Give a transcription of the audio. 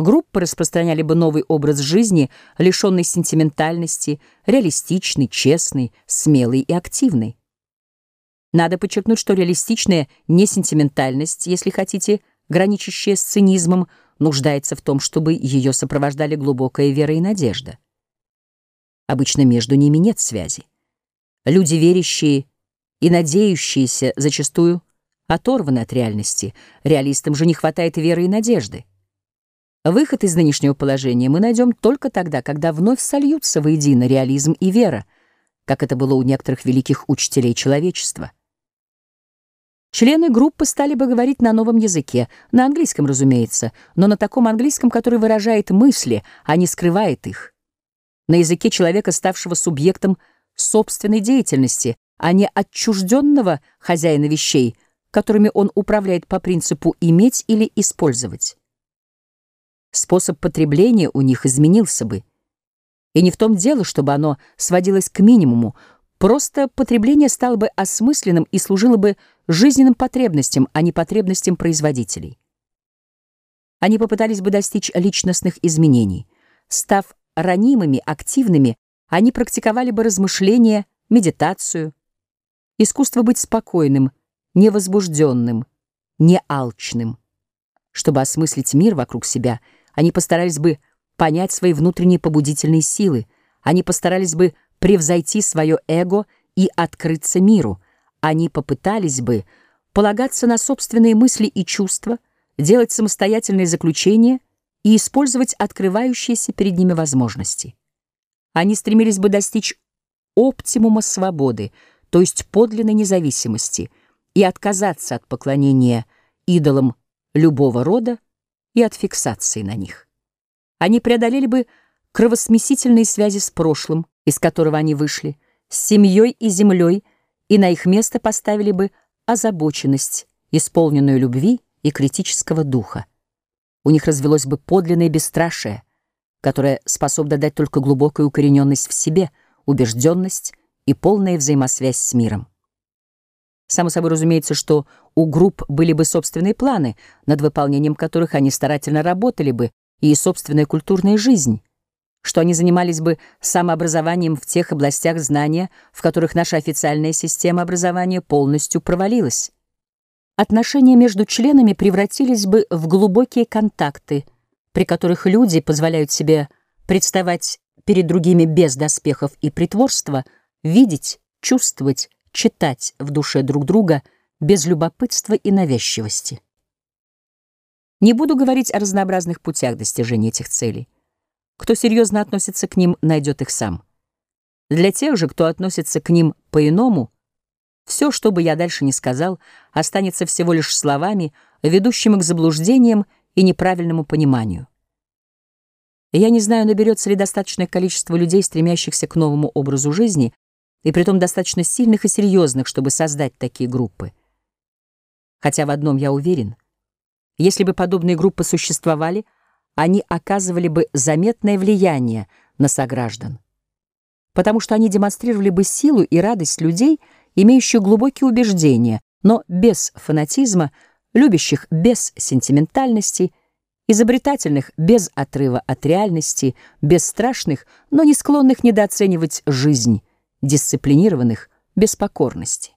Группы распространяли бы новый образ жизни, лишенный сентиментальности, реалистичный, честный, смелый и активный. Надо подчеркнуть, что реалистичная несентиментальность, если хотите, граничащая с цинизмом, нуждается в том, чтобы ее сопровождали глубокая вера и надежда. Обычно между ними нет связи. Люди, верящие и надеющиеся, зачастую оторваны от реальности. Реалистам же не хватает веры и надежды. Выход из нынешнего положения мы найдем только тогда, когда вновь сольются воедино реализм и вера, как это было у некоторых великих учителей человечества. Члены группы стали бы говорить на новом языке, на английском, разумеется, но на таком английском, который выражает мысли, а не скрывает их. На языке человека, ставшего субъектом собственной деятельности, а не отчужденного хозяина вещей, которыми он управляет по принципу «иметь» или «использовать» способ потребления у них изменился бы. И не в том дело, чтобы оно сводилось к минимуму, просто потребление стало бы осмысленным и служило бы жизненным потребностям, а не потребностям производителей. Они попытались бы достичь личностных изменений. Став ранимыми, активными, они практиковали бы размышления, медитацию, искусство быть спокойным, невозбужденным, неалчным. Чтобы осмыслить мир вокруг себя — они постарались бы понять свои внутренние побудительные силы, они постарались бы превзойти свое эго и открыться миру, они попытались бы полагаться на собственные мысли и чувства, делать самостоятельные заключения и использовать открывающиеся перед ними возможности. Они стремились бы достичь оптимума свободы, то есть подлинной независимости, и отказаться от поклонения идолам любого рода, и от фиксации на них. Они преодолели бы кровосмесительные связи с прошлым, из которого они вышли, с семьей и землей, и на их место поставили бы озабоченность, исполненную любви и критического духа. У них развелось бы подлинное бесстрашие, которое способно дать только глубокую укорененность в себе, убежденность и полная взаимосвязь с миром. Само собой разумеется, что у групп были бы собственные планы, над выполнением которых они старательно работали бы, и собственная культурная жизнь, что они занимались бы самообразованием в тех областях знания, в которых наша официальная система образования полностью провалилась. Отношения между членами превратились бы в глубокие контакты, при которых люди позволяют себе представать перед другими без доспехов и притворства, видеть, чувствовать, читать в душе друг друга без любопытства и навязчивости. Не буду говорить о разнообразных путях достижения этих целей. Кто серьезно относится к ним, найдет их сам. Для тех же, кто относится к ним по-иному, все, что бы я дальше не сказал, останется всего лишь словами, ведущими к заблуждениям и неправильному пониманию. Я не знаю, наберется ли достаточное количество людей, стремящихся к новому образу жизни, и притом достаточно сильных и серьезных, чтобы создать такие группы. Хотя в одном я уверен. Если бы подобные группы существовали, они оказывали бы заметное влияние на сограждан, потому что они демонстрировали бы силу и радость людей, имеющих глубокие убеждения, но без фанатизма, любящих без сентиментальности, изобретательных без отрыва от реальности, бесстрашных, но не склонных недооценивать жизнь, дисциплинированных без покорности.